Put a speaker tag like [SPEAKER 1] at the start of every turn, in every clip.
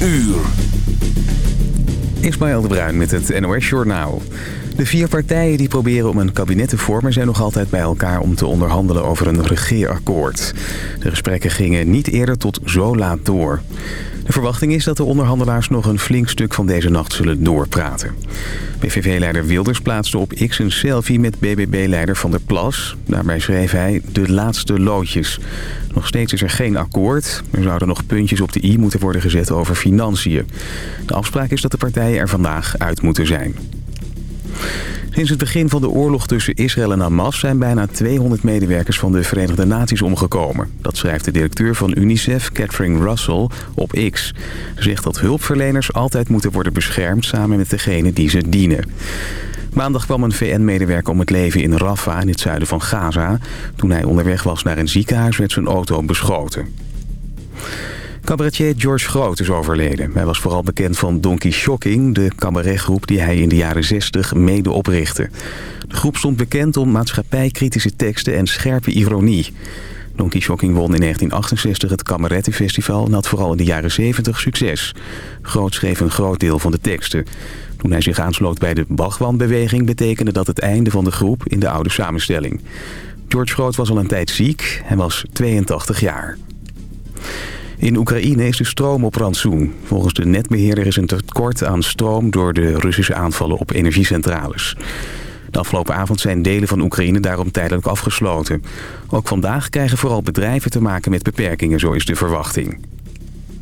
[SPEAKER 1] uur.
[SPEAKER 2] Ismaël de Bruin met het NOS Journaal. De vier partijen die proberen om een kabinet te vormen... zijn nog altijd bij elkaar om te onderhandelen over een regeerakkoord. De gesprekken gingen niet eerder tot zo laat door. De verwachting is dat de onderhandelaars nog een flink stuk van deze nacht zullen doorpraten. PVV-leider Wilders plaatste op X een selfie met BBB-leider Van der Plas. Daarbij schreef hij de laatste loodjes. Nog steeds is er geen akkoord. Er zouden nog puntjes op de i moeten worden gezet over financiën. De afspraak is dat de partijen er vandaag uit moeten zijn. Sinds het begin van de oorlog tussen Israël en Hamas zijn bijna 200 medewerkers van de Verenigde Naties omgekomen. Dat schrijft de directeur van UNICEF, Catherine Russell, op X. Ze zegt dat hulpverleners altijd moeten worden beschermd samen met degene die ze dienen. Maandag kwam een VN-medewerker om het leven in Rafah in het zuiden van Gaza. Toen hij onderweg was naar een ziekenhuis werd zijn auto beschoten. Cabaretier George Groot is overleden. Hij was vooral bekend van Donkey Shocking, de cabaretgroep die hij in de jaren 60 mede oprichtte. De groep stond bekend om maatschappijkritische teksten en scherpe ironie. Donkey Shocking won in 1968 het Cabarettenfestival en had vooral in de jaren 70 succes. Groot schreef een groot deel van de teksten. Toen hij zich aansloot bij de Bachwan-beweging betekende dat het einde van de groep in de oude samenstelling. George Groot was al een tijd ziek, hij was 82 jaar. In Oekraïne is de stroom op rantsoen. Volgens de netbeheerder is een tekort aan stroom door de Russische aanvallen op energiecentrales. De afgelopen avond zijn delen van Oekraïne daarom tijdelijk afgesloten. Ook vandaag krijgen vooral bedrijven te maken met beperkingen, zo is de verwachting.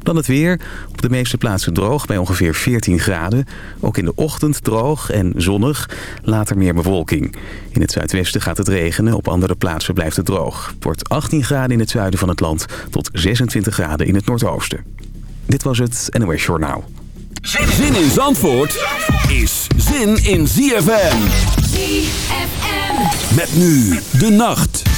[SPEAKER 2] Dan het weer. Op de meeste plaatsen droog bij ongeveer 14 graden. Ook in de ochtend droog en zonnig. Later meer bewolking. In het zuidwesten gaat het regenen. Op andere plaatsen blijft het droog. Het wordt 18 graden in het zuiden van het land tot 26 graden in het noordoosten. Dit was het NOS Journaal.
[SPEAKER 1] Zin in Zandvoort is zin in ZFM.
[SPEAKER 3] ZFM.
[SPEAKER 1] Met nu de nacht.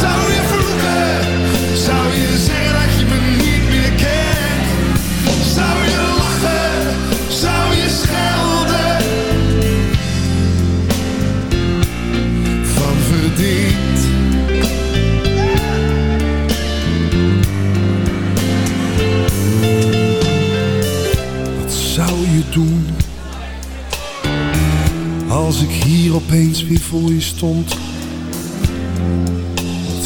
[SPEAKER 4] Zou je vroegen? Zou je zeggen dat je me niet meer kent? Zou je lachen? Zou je schelden? Van verdriet. Wat zou je doen als ik hier opeens weer voor je stond?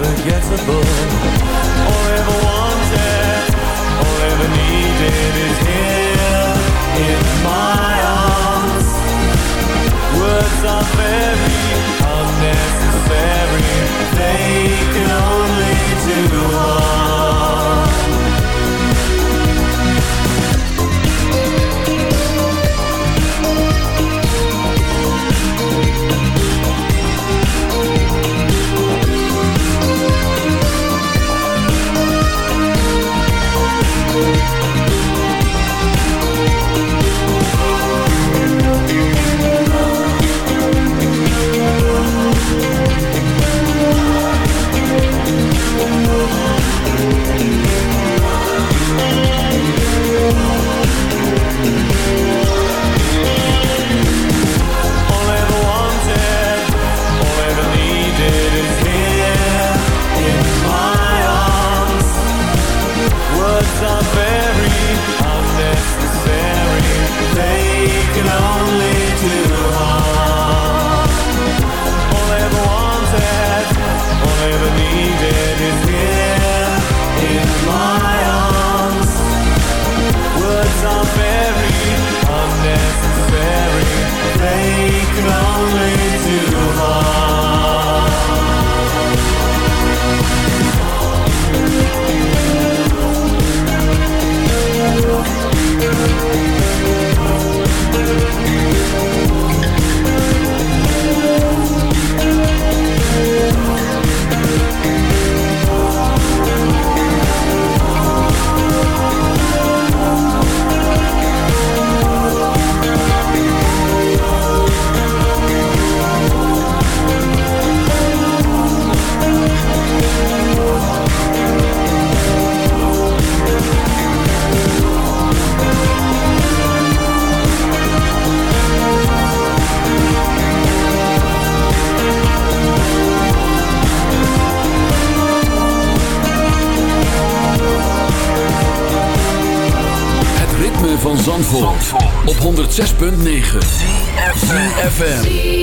[SPEAKER 4] unforgettable. Op
[SPEAKER 3] 106.9 CFFM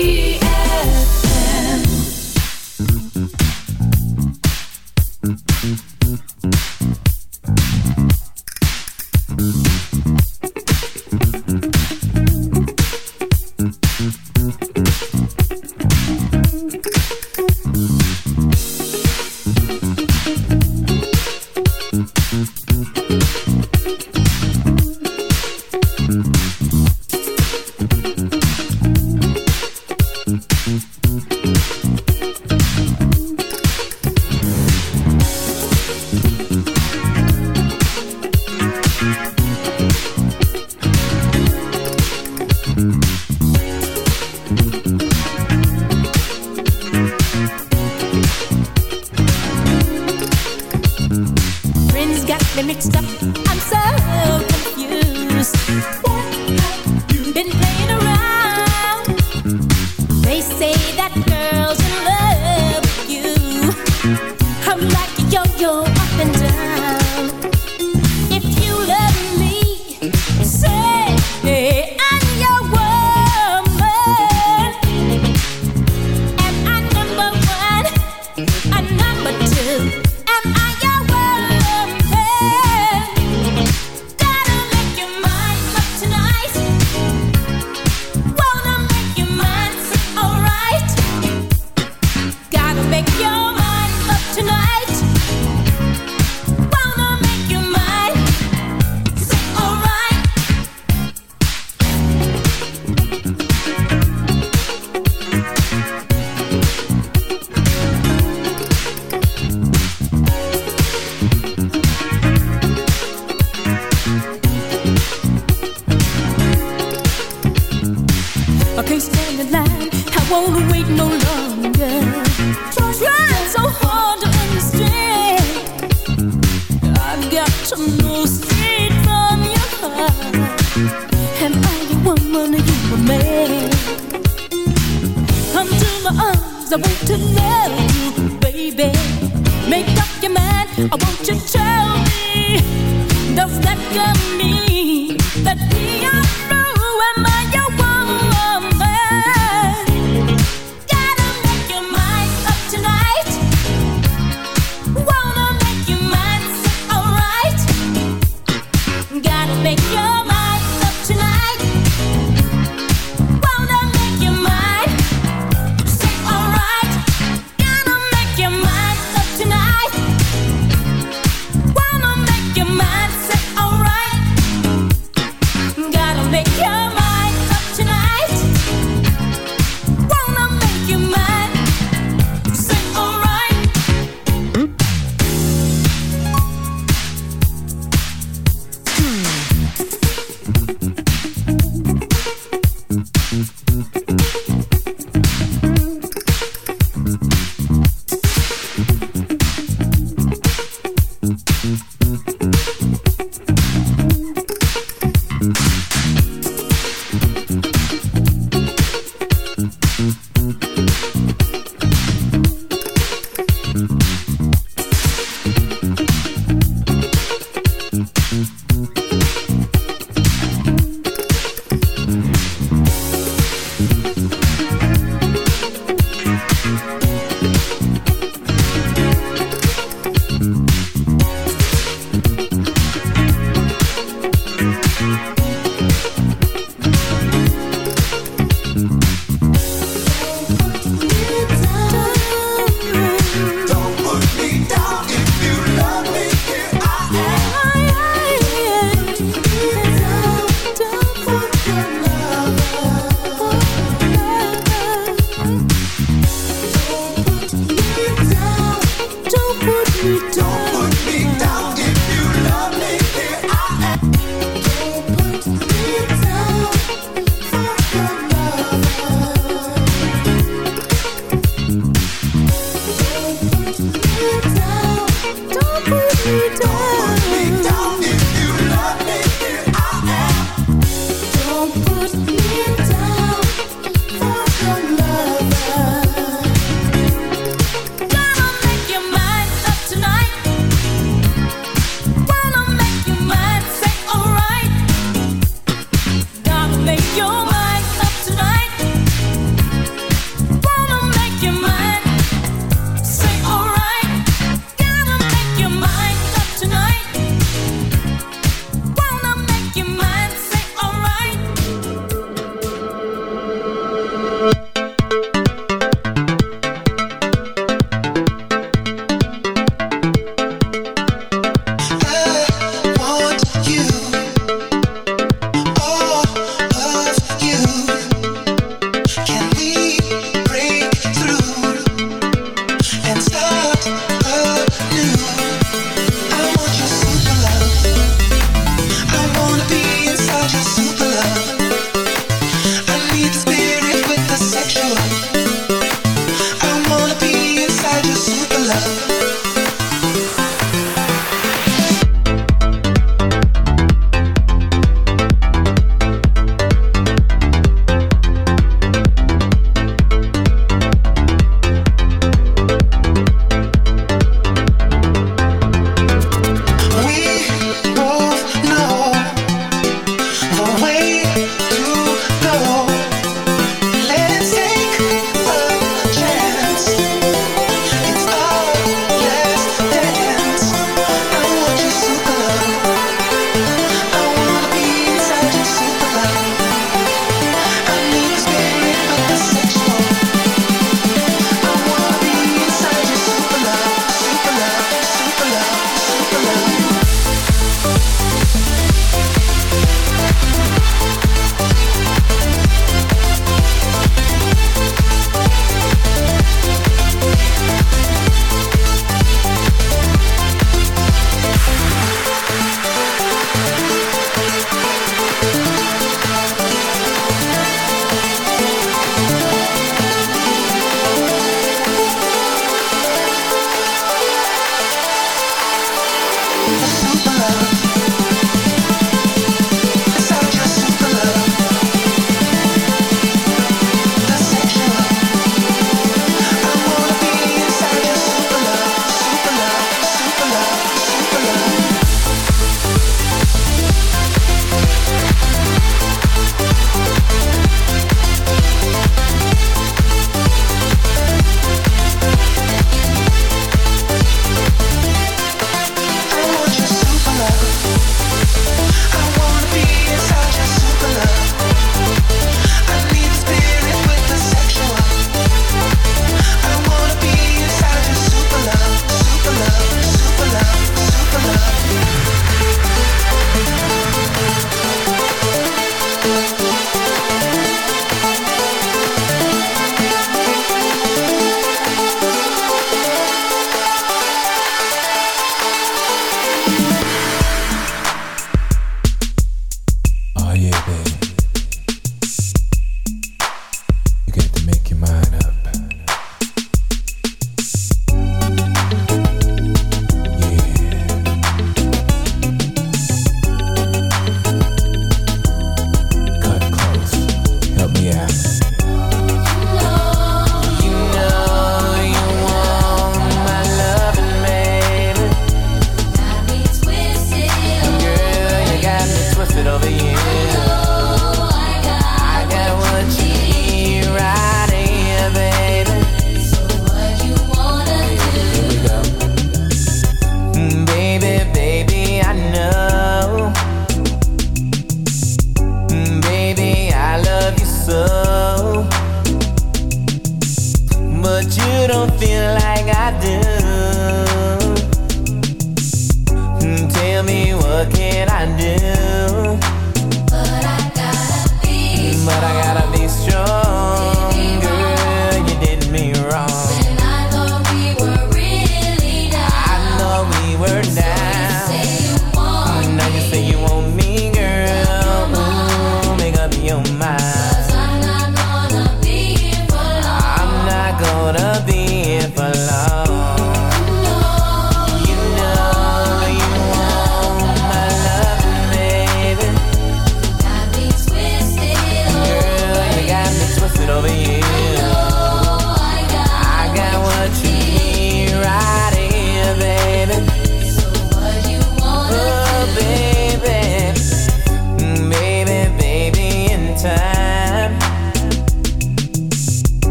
[SPEAKER 5] your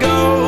[SPEAKER 6] go.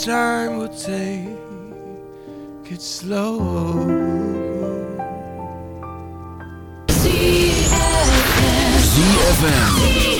[SPEAKER 6] this time we'll take it slow.
[SPEAKER 1] ZFM.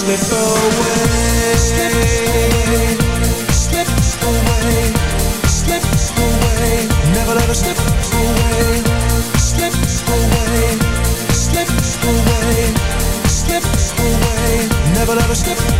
[SPEAKER 7] slip away. Slip away. Slip away. Never let us slip away. Slip away. Slip away. Slip away. Never let her slip